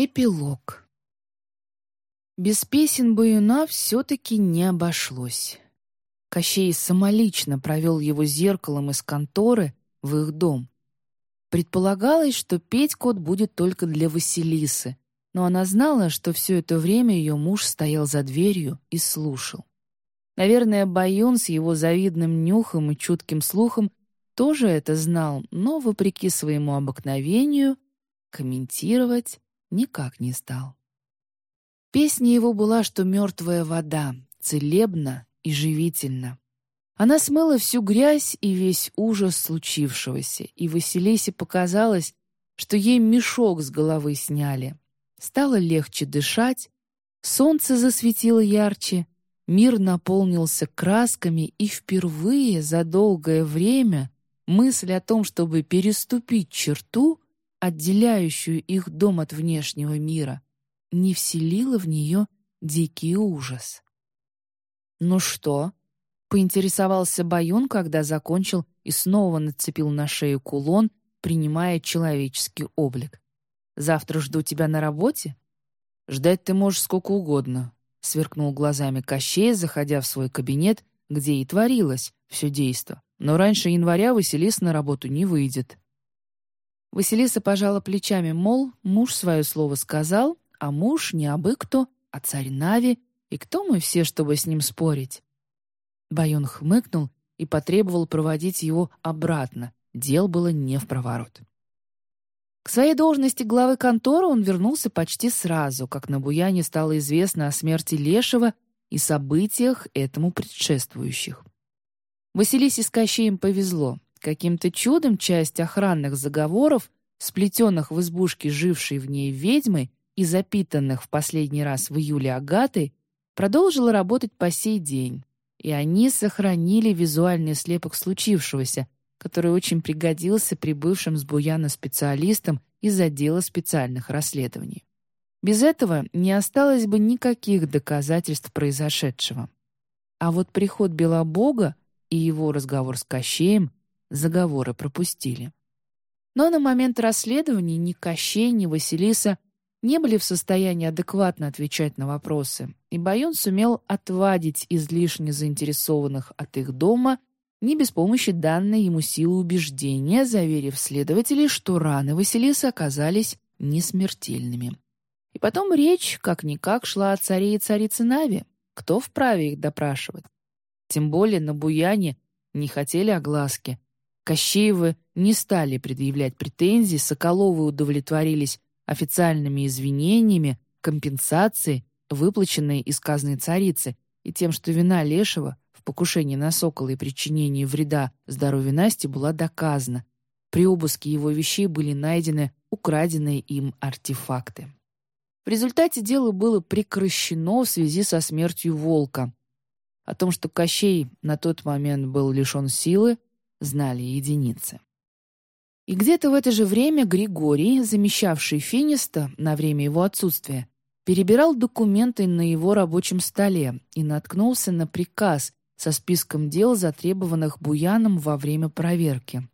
Эпилог. Без песен Баюна все-таки не обошлось. Кощей самолично провел его зеркалом из конторы в их дом. Предполагалось, что петь кот будет только для Василисы, но она знала, что все это время ее муж стоял за дверью и слушал. Наверное, Баюн с его завидным нюхом и чутким слухом тоже это знал, но, вопреки своему обыкновению, комментировать никак не стал. Песня его была, что мертвая вода, целебна и живительна. Она смыла всю грязь и весь ужас случившегося, и Василисе показалось, что ей мешок с головы сняли. Стало легче дышать, солнце засветило ярче, мир наполнился красками, и впервые за долгое время мысль о том, чтобы переступить черту, отделяющую их дом от внешнего мира, не вселила в нее дикий ужас. «Ну что?» — поинтересовался Баюн, когда закончил и снова нацепил на шею кулон, принимая человеческий облик. «Завтра жду тебя на работе?» «Ждать ты можешь сколько угодно», — сверкнул глазами Кощей, заходя в свой кабинет, где и творилось все действо. «Но раньше января Василис на работу не выйдет». Василиса пожала плечами, мол, муж свое слово сказал, а муж не абы кто, а царь Нави, и кто мы все, чтобы с ним спорить? Баюн хмыкнул и потребовал проводить его обратно. Дел было не в проворот. К своей должности главы конторы он вернулся почти сразу, как на Буяне стало известно о смерти Лешего и событиях этому предшествующих. Василисе с Кощеем повезло. Каким-то чудом часть охранных заговоров, сплетенных в избушке жившей в ней ведьмы и запитанных в последний раз в июле Агатой, продолжила работать по сей день, и они сохранили визуальный слепок случившегося, который очень пригодился прибывшим с Буяна специалистам из отдела специальных расследований. Без этого не осталось бы никаких доказательств произошедшего. А вот приход Белобога и его разговор с Кощеем заговоры пропустили. Но на момент расследования ни Кощей, ни Василиса не были в состоянии адекватно отвечать на вопросы, и Байон сумел отвадить излишне заинтересованных от их дома не без помощи данной ему силы убеждения, заверив следователей, что раны Василисы оказались несмертельными. И потом речь, как-никак, шла о царе и царице Нави. Кто вправе их допрашивать? Тем более на Буяне не хотели огласки, Кощеевы не стали предъявлять претензий, Соколовы удовлетворились официальными извинениями, компенсацией, выплаченной из казны царицы, и тем, что вина Лешего в покушении на Сокола и причинении вреда здоровью Насти была доказана. При обыске его вещей были найдены украденные им артефакты. В результате дело было прекращено в связи со смертью Волка. О том, что Кощей на тот момент был лишен силы, знали единицы. И где-то в это же время Григорий, замещавший Финиста на время его отсутствия, перебирал документы на его рабочем столе и наткнулся на приказ со списком дел, затребованных Буяном во время проверки.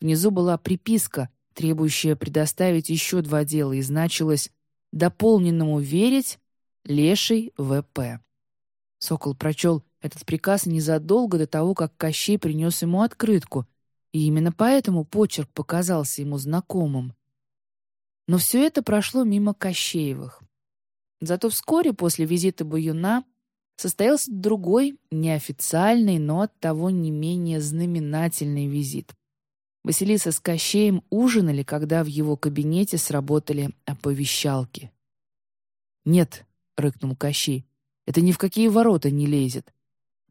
Внизу была приписка, требующая предоставить еще два дела, и значилось «дополненному верить Леший В.П.». Сокол прочел этот приказ незадолго до того, как Кощей принес ему открытку, и именно поэтому почерк показался ему знакомым. Но все это прошло мимо Кощеевых. Зато вскоре после визита Баюна состоялся другой, неофициальный, но оттого не менее знаменательный визит. Василиса с Кощеем ужинали, когда в его кабинете сработали оповещалки. «Нет», — рыкнул Кощей, — «это ни в какие ворота не лезет.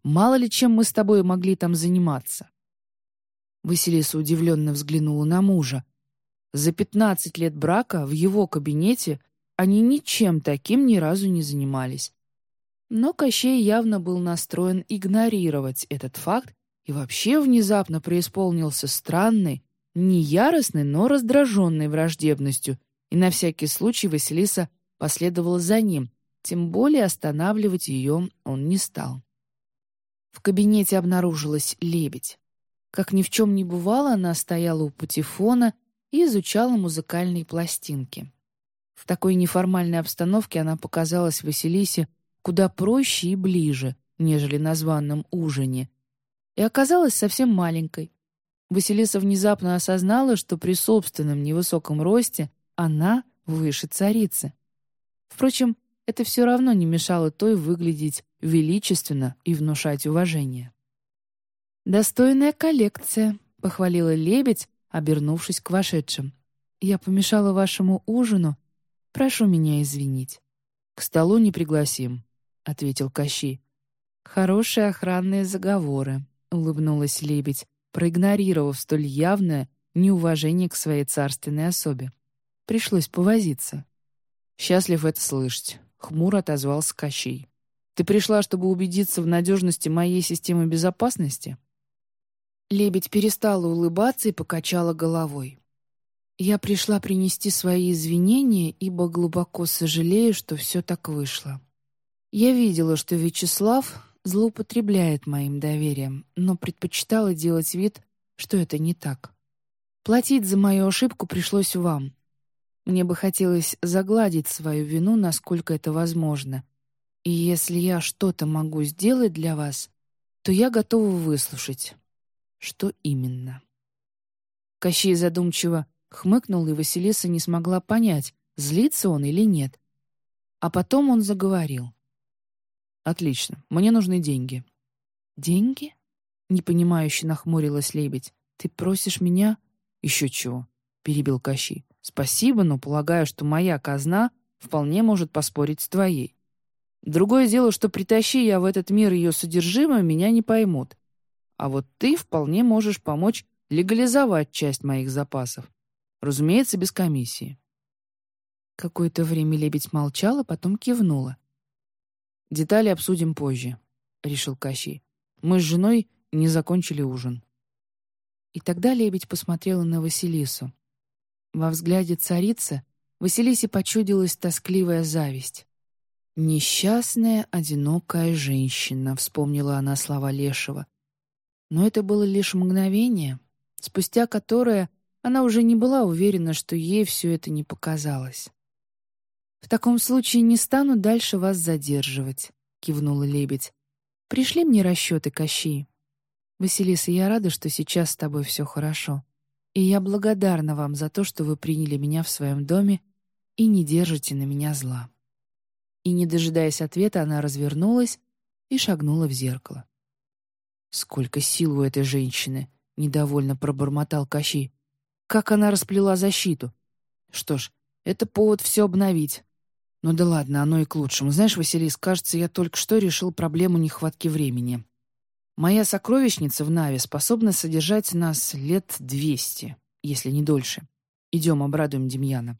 Мало ли чем мы с тобой могли там заниматься». Василиса удивленно взглянула на мужа. За пятнадцать лет брака в его кабинете они ничем таким ни разу не занимались. Но Кощей явно был настроен игнорировать этот факт и вообще внезапно преисполнился странной, не яростной, но раздраженной враждебностью, и на всякий случай Василиса последовала за ним, тем более останавливать ее он не стал. В кабинете обнаружилась лебедь. Как ни в чем не бывало, она стояла у патефона и изучала музыкальные пластинки. В такой неформальной обстановке она показалась Василисе куда проще и ближе, нежели на званном ужине, и оказалась совсем маленькой. Василиса внезапно осознала, что при собственном невысоком росте она выше царицы. Впрочем, это все равно не мешало той выглядеть величественно и внушать уважение. «Достойная коллекция», — похвалила лебедь, обернувшись к вошедшим. «Я помешала вашему ужину. Прошу меня извинить». «К столу не пригласим», — ответил Кощей. «Хорошие охранные заговоры», — улыбнулась лебедь, проигнорировав столь явное неуважение к своей царственной особе. Пришлось повозиться. «Счастлив это слышать», — хмуро отозвался Кощей. «Ты пришла, чтобы убедиться в надежности моей системы безопасности?» Лебедь перестала улыбаться и покачала головой. «Я пришла принести свои извинения, ибо глубоко сожалею, что все так вышло. Я видела, что Вячеслав злоупотребляет моим доверием, но предпочитала делать вид, что это не так. Платить за мою ошибку пришлось вам. Мне бы хотелось загладить свою вину, насколько это возможно. И если я что-то могу сделать для вас, то я готова выслушать. Что именно? Кощей задумчиво хмыкнул, и Василиса не смогла понять, злится он или нет. А потом он заговорил. «Отлично. Мне нужны деньги». «Деньги?» — непонимающе нахмурилась лебедь. «Ты просишь меня...» «Еще чего?» — перебил Кощей. «Спасибо, но полагаю, что моя казна вполне может поспорить с твоей. Другое дело, что притащи я в этот мир ее содержимое, меня не поймут. А вот ты вполне можешь помочь легализовать часть моих запасов. Разумеется, без комиссии». Какое-то время лебедь молчала, потом кивнула. «Детали обсудим позже», — решил Кощей. «Мы с женой не закончили ужин». И тогда лебедь посмотрела на Василису. Во взгляде царицы Василисе почудилась тоскливая зависть. «Несчастная, одинокая женщина», — вспомнила она слова Лешего. Но это было лишь мгновение, спустя которое она уже не была уверена, что ей все это не показалось. «В таком случае не стану дальше вас задерживать», — кивнула лебедь. «Пришли мне расчеты, Кощи. Василиса, я рада, что сейчас с тобой все хорошо. И я благодарна вам за то, что вы приняли меня в своем доме и не держите на меня зла». И, не дожидаясь ответа, она развернулась и шагнула в зеркало. «Сколько сил у этой женщины!» — недовольно пробормотал Кощей. «Как она расплела защиту! Что ж, это повод все обновить. Ну да ладно, оно и к лучшему. Знаешь, Василис, кажется, я только что решил проблему нехватки времени. Моя сокровищница в Наве способна содержать нас лет двести, если не дольше. Идем, обрадуем Демьяна.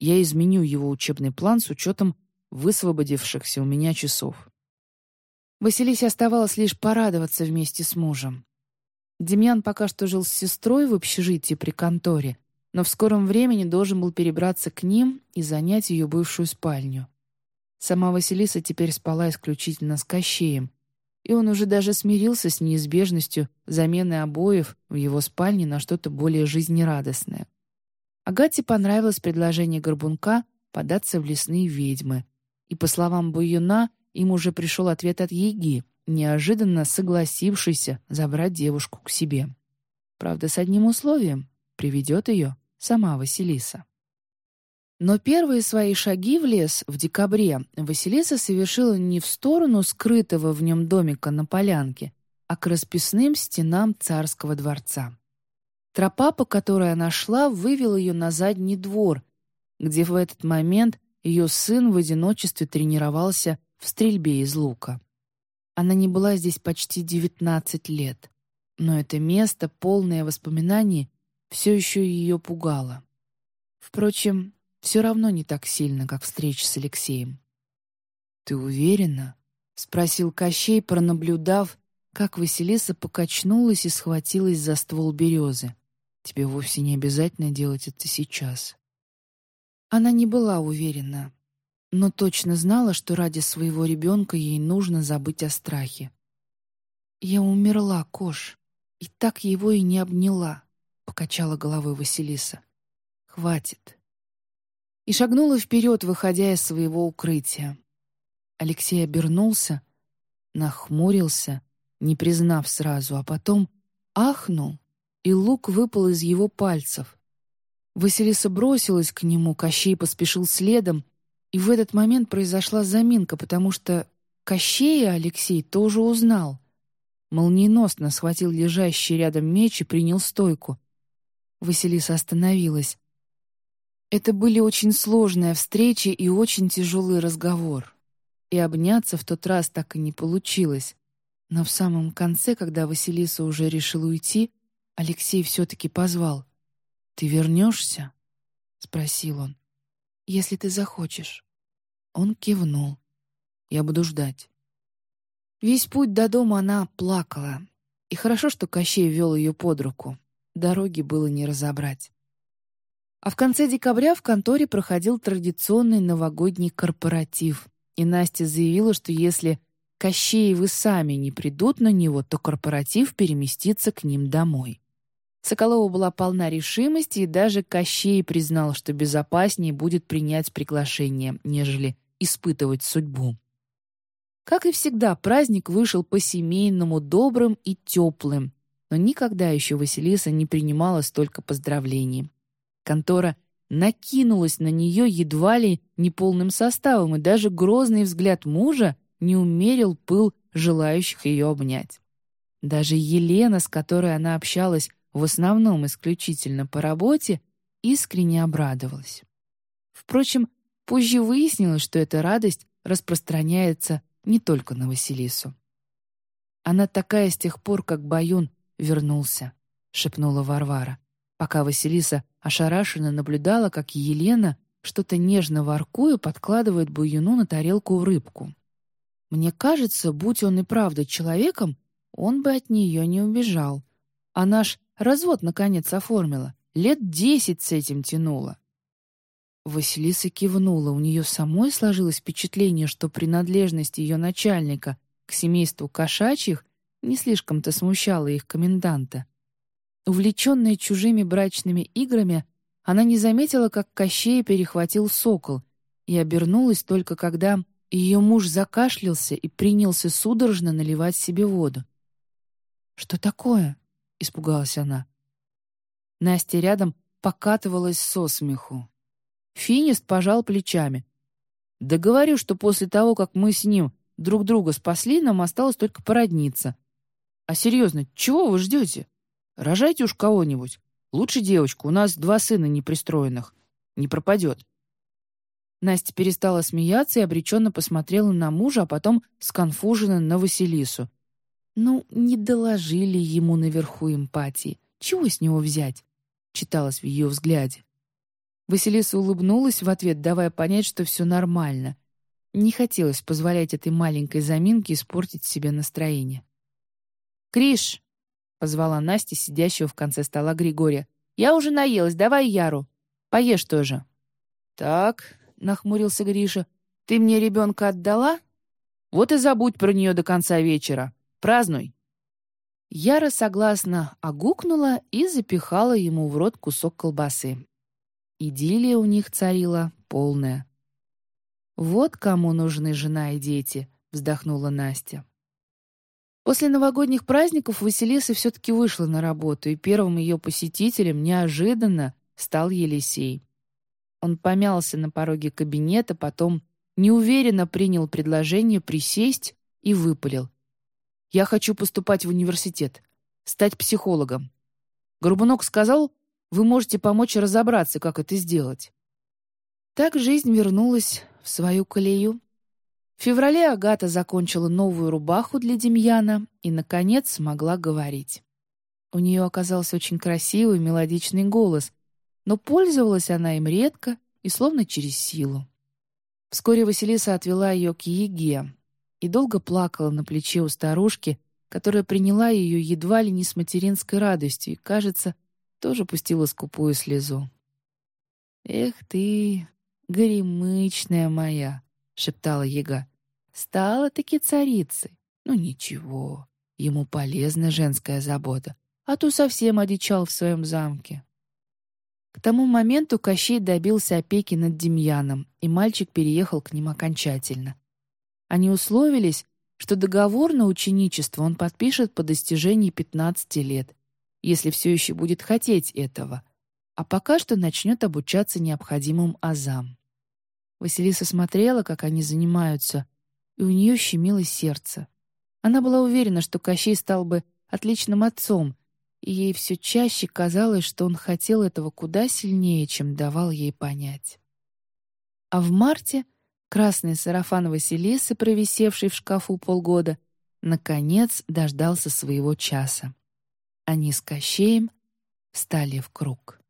Я изменю его учебный план с учетом высвободившихся у меня часов. Василисе оставалось лишь порадоваться вместе с мужем. Демьян пока что жил с сестрой в общежитии при конторе, но в скором времени должен был перебраться к ним и занять ее бывшую спальню. Сама Василиса теперь спала исключительно с Кощеем, и он уже даже смирился с неизбежностью замены обоев в его спальне на что-то более жизнерадостное. Агате понравилось предложение Горбунка податься в лесные ведьмы, и, по словам Буюна, им уже пришел ответ от Еги, неожиданно согласившийся забрать девушку к себе. Правда, с одним условием — приведет ее сама Василиса. Но первые свои шаги в лес в декабре Василиса совершила не в сторону скрытого в нем домика на полянке, а к расписным стенам царского дворца. Тропа, по которой она шла, вывела ее на задний двор, где в этот момент ее сын в одиночестве тренировался в стрельбе из лука. Она не была здесь почти 19 лет, но это место, полное воспоминаний, все еще ее пугало. Впрочем, все равно не так сильно, как встреча с Алексеем. «Ты уверена?» — спросил Кощей, пронаблюдав, как Василиса покачнулась и схватилась за ствол березы. «Тебе вовсе не обязательно делать это сейчас». Она не была уверена, но точно знала, что ради своего ребенка ей нужно забыть о страхе. «Я умерла, Кош, и так его и не обняла. — покачала головой Василиса. «Хватит. И шагнула вперед, выходя из своего укрытия. Алексей обернулся, нахмурился, не признав сразу, а потом ахнул, и лук выпал из его пальцев. Василиса бросилась к нему, Кощей поспешил следом, и в этот момент произошла заминка, потому что Кощея Алексей тоже узнал. Молниеносно схватил лежащий рядом меч и принял стойку. Василиса остановилась. Это были очень сложная встреча и очень тяжелый разговор. И обняться в тот раз так и не получилось. Но в самом конце, когда Василиса уже решила уйти, Алексей все-таки позвал. «Ты вернешься?» — спросил он. «Если ты захочешь». Он кивнул. «Я буду ждать». Весь путь до дома она плакала. И хорошо, что Кощей вел ее под руку. Дороги было не разобрать. А в конце декабря в конторе проходил традиционный новогодний корпоратив, и Настя заявила, что если Кощеевы сами не придут на него, то корпоратив переместится к ним домой. Соколова была полна решимости, и даже Кощей признал, что безопаснее будет принять приглашение, нежели испытывать судьбу. Как и всегда, праздник вышел по-семейному добрым и теплым, но никогда еще Василиса не принимала столько поздравлений. Контора накинулась на нее едва ли не полным составом, и даже грозный взгляд мужа не умерил пыл желающих ее обнять. Даже Елена, с которой она общалась в основном исключительно по работе, искренне обрадовалась. Впрочем, позже выяснилось, что эта радость распространяется не только на Василису. «Она такая с тех пор, как Баюн вернулся», — шепнула Варвара, пока Василиса ошарашенно наблюдала, как Елена, что-то нежно воркуя, подкладывает Баюну на тарелку рыбку. «Мне кажется, будь он и правда человеком, он бы от нее не убежал. А наш развод, наконец, оформила. Лет десять с этим тянула». Василиса кивнула, у нее самой сложилось впечатление, что принадлежность ее начальника к семейству кошачьих не слишком-то смущала их коменданта. Увлеченная чужими брачными играми, она не заметила, как Кощей перехватил сокол, и обернулась только когда ее муж закашлялся и принялся судорожно наливать себе воду. «Что такое?» — испугалась она. Настя рядом покатывалась со смеху. Финист пожал плечами. «Да говорю, что после того, как мы с ним друг друга спасли, нам осталось только породниться. А серьезно, чего вы ждете? Рожайте уж кого-нибудь. Лучше девочку, у нас два сына непристроенных. Не пропадет». Настя перестала смеяться и обреченно посмотрела на мужа, а потом сконфуженно на Василису. «Ну, не доложили ему наверху эмпатии. Чего с него взять?» — читалось в ее взгляде. Василиса улыбнулась в ответ, давая понять, что все нормально. Не хотелось позволять этой маленькой заминке испортить себе настроение. «Криш!» — позвала Настя, сидящего в конце стола Григория. «Я уже наелась, давай Яру. Поешь тоже». «Так», — нахмурился Гриша, — «ты мне ребенка отдала? Вот и забудь про нее до конца вечера. Празднуй». Яра согласно огукнула и запихала ему в рот кусок колбасы. Идиллия у них царила полная. «Вот кому нужны жена и дети», — вздохнула Настя. После новогодних праздников Василиса все-таки вышла на работу, и первым ее посетителем неожиданно стал Елисей. Он помялся на пороге кабинета, потом неуверенно принял предложение присесть и выпалил. «Я хочу поступать в университет, стать психологом». Горбунок сказал, вы можете помочь разобраться, как это сделать». Так жизнь вернулась в свою колею. В феврале Агата закончила новую рубаху для Демьяна и, наконец, смогла говорить. У нее оказался очень красивый мелодичный голос, но пользовалась она им редко и словно через силу. Вскоре Василиса отвела ее к Еге и долго плакала на плече у старушки, которая приняла ее едва ли не с материнской радостью и, кажется, тоже пустила скупую слезу. «Эх ты, горемычная моя!» — шептала яга. «Стала-таки царицей. Ну ничего, ему полезна женская забота, а то совсем одичал в своем замке». К тому моменту Кощей добился опеки над Демьяном, и мальчик переехал к ним окончательно. Они условились, что договор на ученичество он подпишет по достижении 15 лет, если все еще будет хотеть этого, а пока что начнет обучаться необходимым азам. Василиса смотрела, как они занимаются, и у нее щемило сердце. Она была уверена, что Кощей стал бы отличным отцом, и ей все чаще казалось, что он хотел этого куда сильнее, чем давал ей понять. А в марте красный сарафан Василисы, провисевший в шкафу полгода, наконец дождался своего часа. Они с Кощеем стали в круг.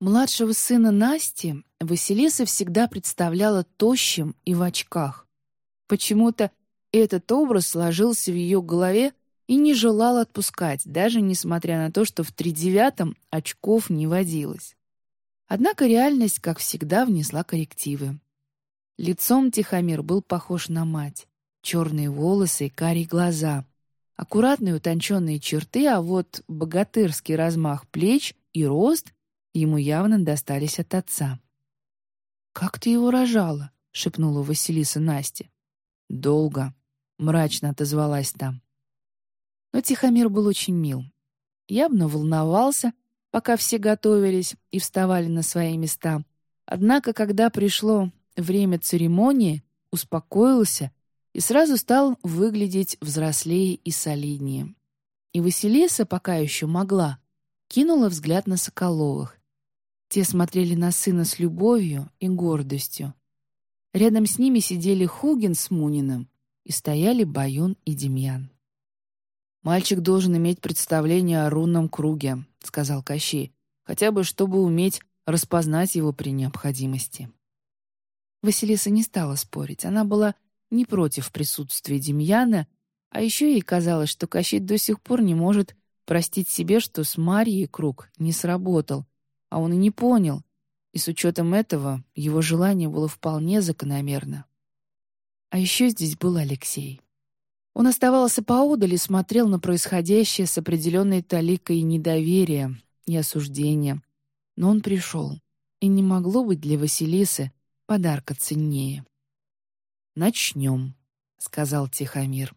Младшего сына Насти Василиса всегда представляла тощим и в очках. Почему-то этот образ сложился в ее голове и не желал отпускать, даже несмотря на то, что в тридевятом очков не водилось. Однако реальность, как всегда, внесла коррективы. Лицом Тихомир был похож на мать. Черные волосы и карие глаза. Аккуратные утонченные черты, а вот богатырский размах плеч и рост ему явно достались от отца. «Как ты его рожала?» — шепнула Василиса Насте. «Долго», — мрачно отозвалась там. Но Тихомир был очень мил. Явно волновался, пока все готовились и вставали на свои места. Однако, когда пришло время церемонии, успокоился и сразу стал выглядеть взрослее и солиднее. И Василиса, пока еще могла, кинула взгляд на Соколовых. Те смотрели на сына с любовью и гордостью. Рядом с ними сидели Хугин с Муниным и стояли Баюн и Демьян. «Мальчик должен иметь представление о рунном круге», — сказал Кощей, «хотя бы чтобы уметь распознать его при необходимости». Василиса не стала спорить. Она была не против присутствия Демьяна, а еще ей казалось, что Кощей до сих пор не может простить себе, что с Марьей круг не сработал, а он и не понял, и с учетом этого его желание было вполне закономерно. А еще здесь был Алексей. Он оставался поодаль и смотрел на происходящее с определенной таликой недоверия и осуждения. Но он пришел, и не могло быть для Василисы подарка ценнее. «Начнем», — сказал Тихомир.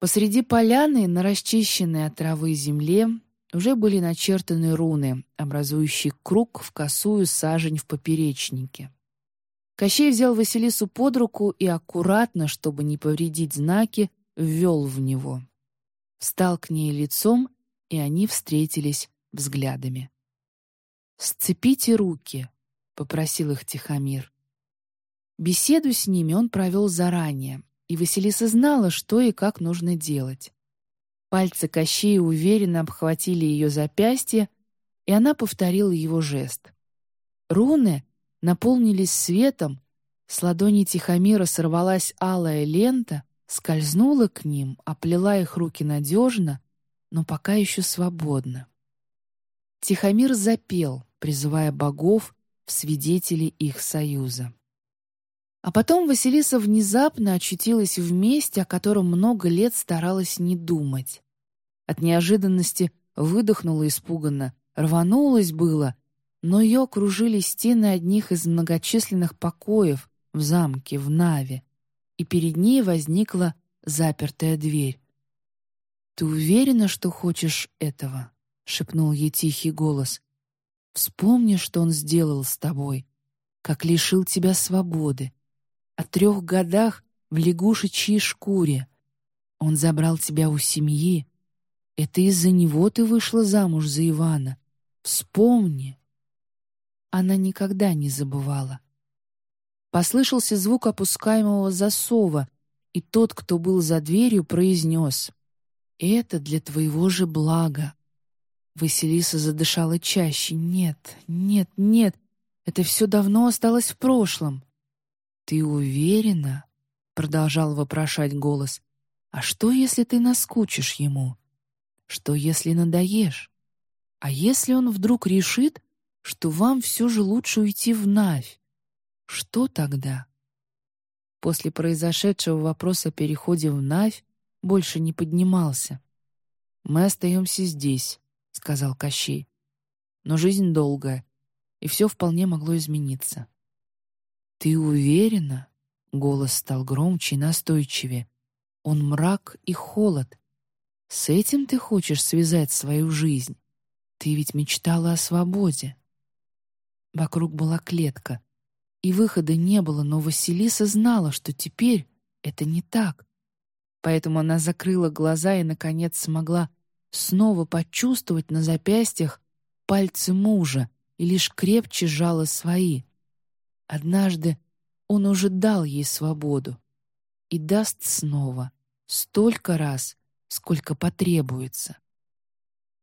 Посреди поляны, на расчищенной от травы земле, уже были начертаны руны, образующие круг в косую сажень в поперечнике. Кощей взял Василису под руку и аккуратно, чтобы не повредить знаки, ввел в него. Встал к ней лицом, и они встретились взглядами. «Сцепите руки», — попросил их Тихомир. Беседу с ними он провел заранее, и Василиса знала, что и как нужно делать. Пальцы Кощея уверенно обхватили ее запястье, и она повторила его жест. Руны наполнились светом, с ладони Тихомира сорвалась алая лента, скользнула к ним, оплела их руки надежно, но пока еще свободно. Тихомир запел, призывая богов в свидетели их союза. А потом Василиса внезапно очутилась в месте, о котором много лет старалась не думать. От неожиданности выдохнула испуганно, рванулась было, но ее окружили стены одних из многочисленных покоев в замке, в Наве, и перед ней возникла запертая дверь. «Ты уверена, что хочешь этого?» — шепнул ей тихий голос. «Вспомни, что он сделал с тобой, как лишил тебя свободы, о трех годах в лягушечьей шкуре. Он забрал тебя у семьи. Это из-за него ты вышла замуж за Ивана. Вспомни. Она никогда не забывала. Послышался звук опускаемого засова, и тот, кто был за дверью, произнес «Это для твоего же блага». Василиса задышала чаще. «Нет, нет, нет, это все давно осталось в прошлом». «Ты уверена?» — продолжал вопрошать голос. «А что, если ты наскучишь ему? Что, если надоешь? А если он вдруг решит, что вам все же лучше уйти в Навь? Что тогда?» После произошедшего вопрос о переходе в Навь больше не поднимался. «Мы остаемся здесь», — сказал Кощей. но жизнь долгая, и все вполне могло измениться. «Ты уверена?» — голос стал громче и настойчивее. «Он мрак и холод. С этим ты хочешь связать свою жизнь? Ты ведь мечтала о свободе». Вокруг была клетка, и выхода не было, но Василиса знала, что теперь это не так. Поэтому она закрыла глаза и, наконец, смогла снова почувствовать на запястьях пальцы мужа и лишь крепче сжала свои. Однажды он уже дал ей свободу и даст снова, столько раз, сколько потребуется.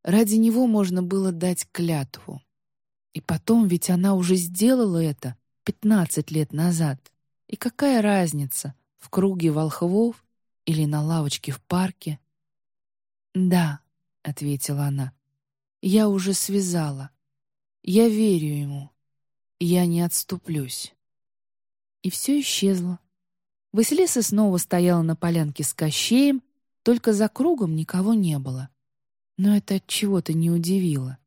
Ради него можно было дать клятву. И потом ведь она уже сделала это пятнадцать лет назад. И какая разница, в круге волхвов или на лавочке в парке? «Да», — ответила она, — «я уже связала. Я верю ему. Я не отступлюсь». И все исчезло. Василиса снова стояла на полянке с Кощеем, только за кругом никого не было. Но это от чего-то не удивило.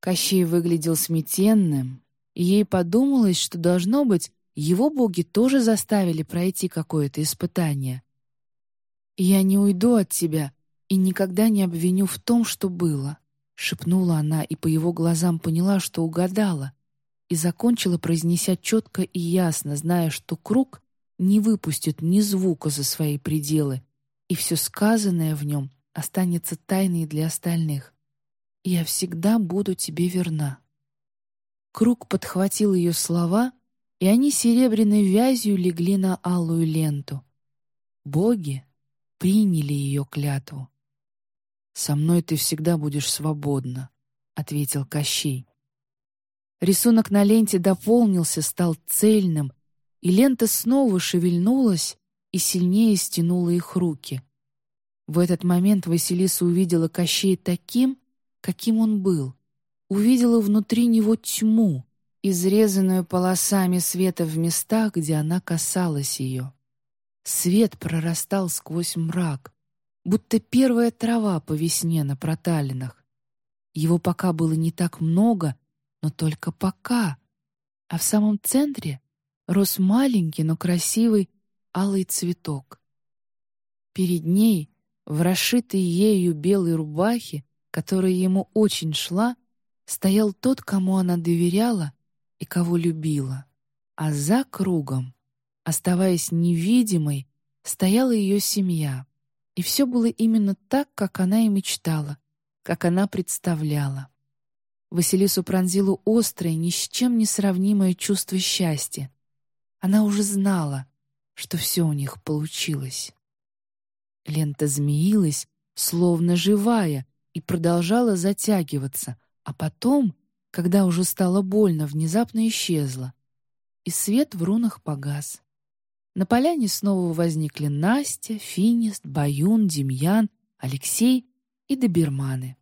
Кощей выглядел сметенным, и ей подумалось, что, должно быть, его боги тоже заставили пройти какое-то испытание. «Я не уйду от тебя и никогда не обвиню в том, что было», — шепнула она и по его глазам поняла, что угадала, и закончила, произнеся четко и ясно, зная, что круг не выпустит ни звука за свои пределы, и все сказанное в нем останется тайной для остальных. «Я всегда буду тебе верна». Круг подхватил ее слова, и они серебряной вязью легли на алую ленту. Боги приняли ее клятву. «Со мной ты всегда будешь свободна», — ответил Кощей. Рисунок на ленте дополнился, стал цельным, и лента снова шевельнулась и сильнее стянула их руки. В этот момент Василиса увидела Кощей таким, каким он был. Увидела внутри него тьму, изрезанную полосами света в местах, где она касалась ее. Свет прорастал сквозь мрак, будто первая трава по весне на проталинах. Его пока было не так много, но только пока. А в самом центре рос маленький, но красивый алый цветок. Перед ней, в расшитой ею белой рубахе, которая ему очень шла, стоял тот, кому она доверяла и кого любила. А за кругом, оставаясь невидимой, стояла ее семья. И все было именно так, как она и мечтала, как она представляла. Василису пронзило острое, ни с чем не сравнимое чувство счастья. Она уже знала, что все у них получилось. Лента змеилась, словно живая, и продолжала затягиваться, а потом, когда уже стало больно, внезапно исчезла, и свет в рунах погас. На поляне снова возникли Настя, Финист, Баюн, Демьян, Алексей и доберманы.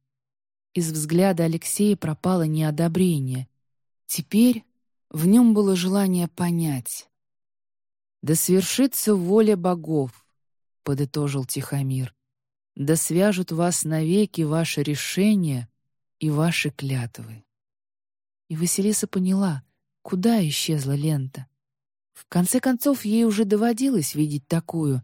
Из взгляда Алексея пропало неодобрение. Теперь в нем было желание понять. «Да свершится воля богов», — подытожил Тихомир. «Да свяжут вас навеки ваши решения и ваши клятвы». И Василиса поняла, куда исчезла лента. В конце концов, ей уже доводилось видеть такую.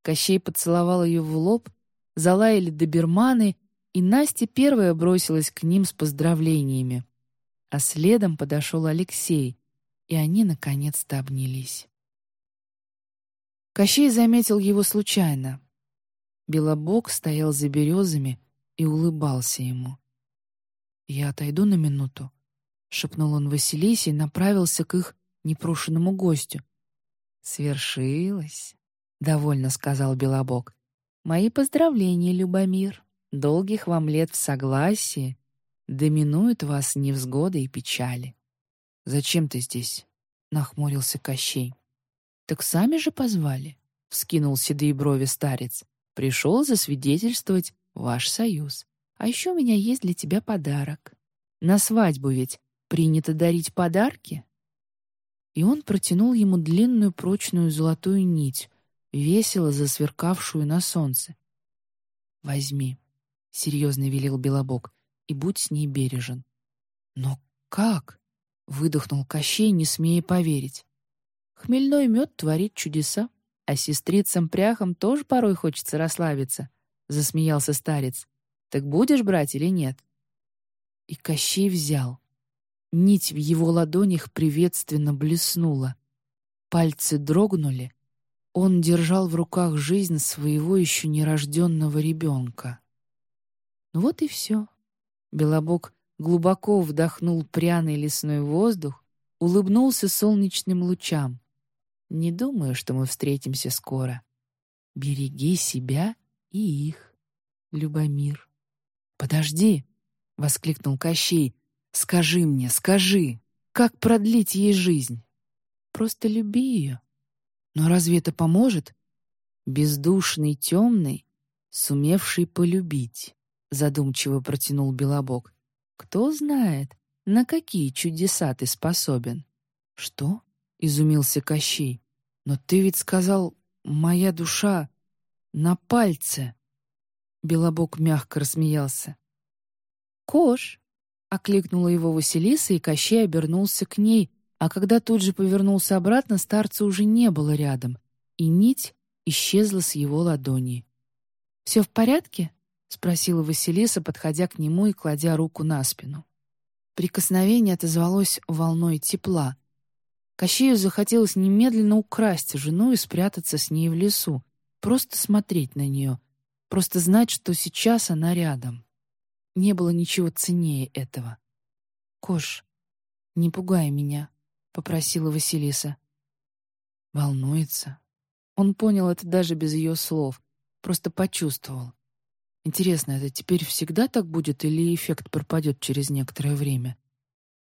Кощей поцеловал ее в лоб, залаяли доберманы, и Настя первая бросилась к ним с поздравлениями. А следом подошел Алексей, и они наконец-то обнялись. Кощей заметил его случайно. Белобок стоял за березами и улыбался ему. «Я отойду на минуту», — шепнул он Василисе и направился к их непрошенному гостю. «Свершилось», — довольно сказал Белобок. «Мои поздравления, Любомир» долгих вам лет в согласии, доминуют вас невзгоды и печали. «Зачем ты здесь?» — нахмурился Кощей. «Так сами же позвали», — вскинул седые брови старец. «Пришел засвидетельствовать ваш союз. А еще у меня есть для тебя подарок. На свадьбу ведь принято дарить подарки». И он протянул ему длинную прочную золотую нить, весело засверкавшую на солнце. «Возьми», серьезно велел Белобок. и будь с ней бережен. Но как? Выдохнул Кощей, не смея поверить. Хмельной мед творит чудеса, а сестрицам-пряхам тоже порой хочется расслабиться, засмеялся старец. Так будешь брать или нет? И Кощей взял. Нить в его ладонях приветственно блеснула. Пальцы дрогнули. Он держал в руках жизнь своего еще нерожденного ребенка. Ну вот и все. Белобок глубоко вдохнул пряный лесной воздух, улыбнулся солнечным лучам. «Не думаю, что мы встретимся скоро. Береги себя и их, Любомир». «Подожди!» — воскликнул Кощей. «Скажи мне, скажи, как продлить ей жизнь? Просто люби ее. Но разве это поможет? Бездушный, темный, сумевший полюбить», — задумчиво протянул Белобок. Кто знает, на какие чудеса ты способен. Что? изумился Кощей. Но ты ведь сказал, моя душа на пальце. Белобок мягко рассмеялся. Кош, окликнула его Василиса, и Кощей обернулся к ней, а когда тут же повернулся обратно, старца уже не было рядом, и нить исчезла с его ладони. Все в порядке? — спросила Василиса, подходя к нему и кладя руку на спину. Прикосновение отозвалось волной тепла. Кощею захотелось немедленно украсть жену и спрятаться с ней в лесу, просто смотреть на нее, просто знать, что сейчас она рядом. Не было ничего ценнее этого. «Кош, не пугай меня», — попросила Василиса. Волнуется. Он понял это даже без ее слов, просто почувствовал. Интересно, это теперь всегда так будет или эффект пропадет через некоторое время?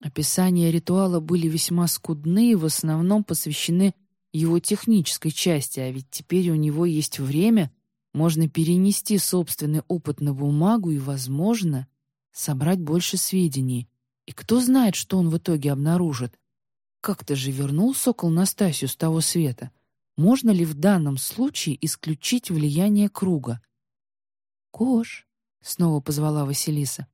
Описания ритуала были весьма скудны и в основном посвящены его технической части, а ведь теперь у него есть время, можно перенести собственный опыт на бумагу и, возможно, собрать больше сведений. И кто знает, что он в итоге обнаружит? Как-то же вернул сокол Настасью с того света. Можно ли в данном случае исключить влияние круга? «Кош!» — снова позвала Василиса.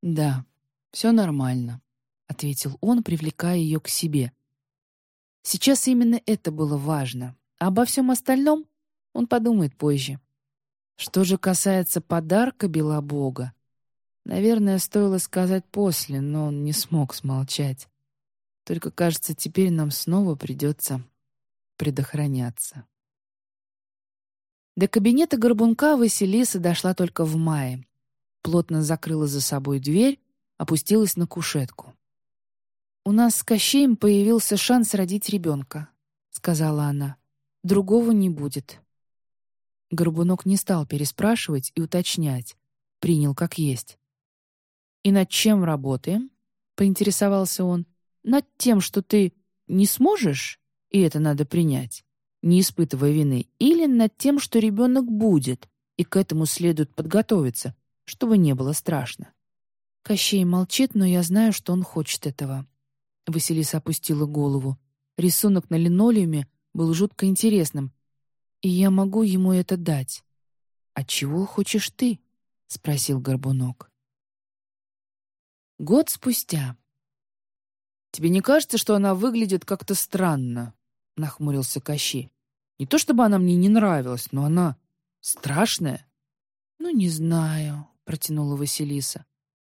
«Да, все нормально», — ответил он, привлекая ее к себе. Сейчас именно это было важно. А обо всем остальном он подумает позже. Что же касается подарка Белобога, наверное, стоило сказать после, но он не смог смолчать. Только, кажется, теперь нам снова придется предохраняться. До кабинета Горбунка Василиса дошла только в мае. Плотно закрыла за собой дверь, опустилась на кушетку. «У нас с Кощеем появился шанс родить ребенка», — сказала она. «Другого не будет». Горбунок не стал переспрашивать и уточнять. Принял как есть. «И над чем работаем?» — поинтересовался он. «Над тем, что ты не сможешь, и это надо принять не испытывая вины, или над тем, что ребенок будет, и к этому следует подготовиться, чтобы не было страшно. Кощей молчит, но я знаю, что он хочет этого. Василиса опустила голову. Рисунок на линолеуме был жутко интересным, и я могу ему это дать. «А чего хочешь ты?» — спросил Горбунок. Год спустя. «Тебе не кажется, что она выглядит как-то странно?» — нахмурился Кощей. Не то чтобы она мне не нравилась, но она страшная. «Ну, не знаю», — протянула Василиса.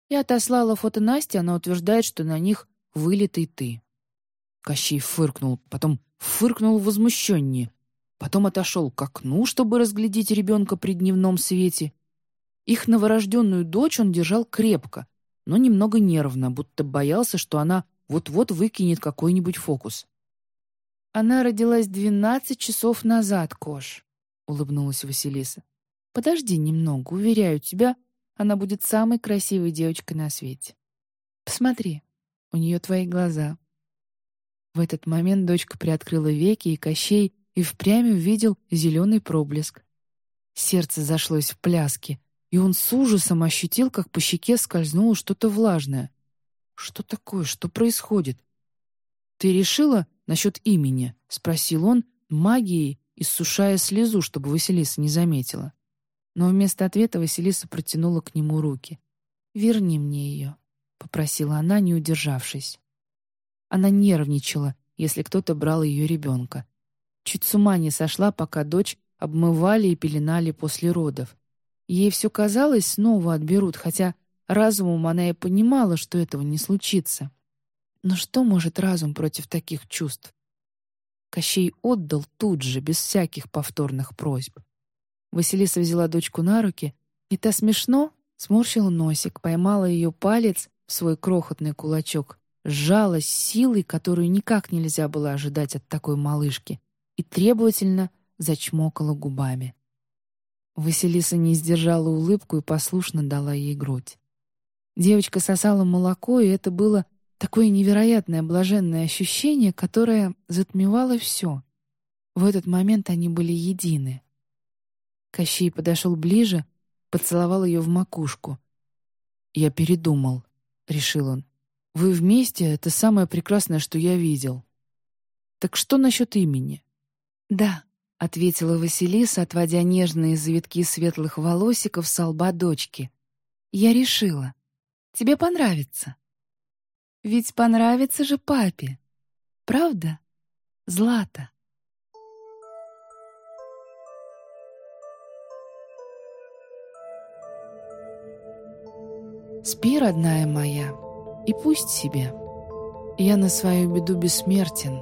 Я отослала фото Насте, она утверждает, что на них вылитый ты. Кощей фыркнул, потом фыркнул возмущеннее, потом отошел к окну, чтобы разглядеть ребенка при дневном свете. Их новорожденную дочь он держал крепко, но немного нервно, будто боялся, что она вот-вот выкинет какой-нибудь фокус. «Она родилась двенадцать часов назад, Кош», — улыбнулась Василиса. «Подожди немного, уверяю тебя, она будет самой красивой девочкой на свете. Посмотри, у нее твои глаза». В этот момент дочка приоткрыла веки, и Кощей и впрямь увидел зеленый проблеск. Сердце зашлось в пляске, и он с ужасом ощутил, как по щеке скользнуло что-то влажное. «Что такое? Что происходит?» «Ты решила, насчет имени?» — спросил он, магией иссушая слезу, чтобы Василиса не заметила. Но вместо ответа Василиса протянула к нему руки. верни мне ее», — попросила она, не удержавшись. Она нервничала, если кто-то брал ее ребенка. Чуть с ума не сошла, пока дочь обмывали и пеленали после родов. Ей все казалось, снова отберут, хотя разумом она и понимала, что этого не случится. Но что может разум против таких чувств? Кощей отдал тут же, без всяких повторных просьб. Василиса взяла дочку на руки, и та смешно сморщила носик, поймала ее палец в свой крохотный кулачок, сжалась силой, которую никак нельзя было ожидать от такой малышки, и требовательно зачмокала губами. Василиса не сдержала улыбку и послушно дала ей грудь. Девочка сосала молоко, и это было такое невероятное блаженное ощущение, которое затмевало все. В этот момент они были едины. Кощей подошел ближе, поцеловал ее в макушку. «Я передумал», — решил он. «Вы вместе — это самое прекрасное, что я видел. Так что насчет имени?» «Да», — ответила Василиса, отводя нежные завитки светлых волосиков с лба дочки. «Я решила. Тебе понравится». «Ведь понравится же папе. Правда, Злата?» Спи, родная моя, и пусть себе. Я на свою беду бессмертен.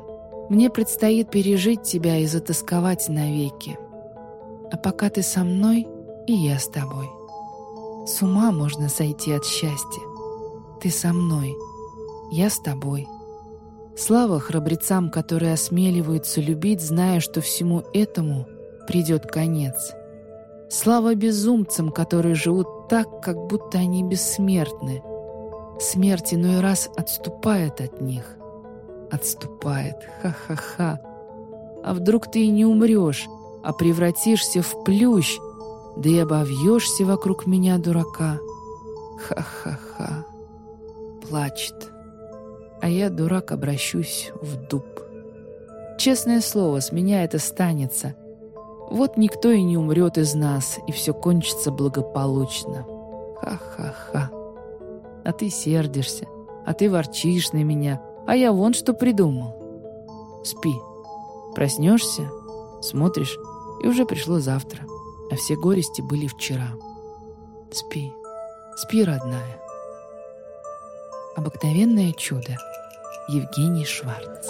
Мне предстоит пережить тебя и затасковать навеки. А пока ты со мной, и я с тобой. С ума можно сойти от счастья. Ты со мной, я с тобой. Слава храбрецам, которые осмеливаются любить, зная, что всему этому придет конец. Слава безумцам, которые живут так, как будто они бессмертны. Смерть иной раз отступает от них. Отступает, ха-ха-ха. А вдруг ты и не умрешь, а превратишься в плющ, да и обовьешься вокруг меня, дурака. Ха-ха-ха. Плачет. А я, дурак, обращусь в дуб. Честное слово, с меня это станется — вот никто и не умрет из нас, и все кончится благополучно. Ха-ха-ха. А ты сердишься, а ты ворчишь на меня, а я вон что придумал. Спи. Проснешься, смотришь, и уже пришло завтра, а все горести были вчера. Спи, спи, родная. Обыкновенное чудо. Евгений Шварц.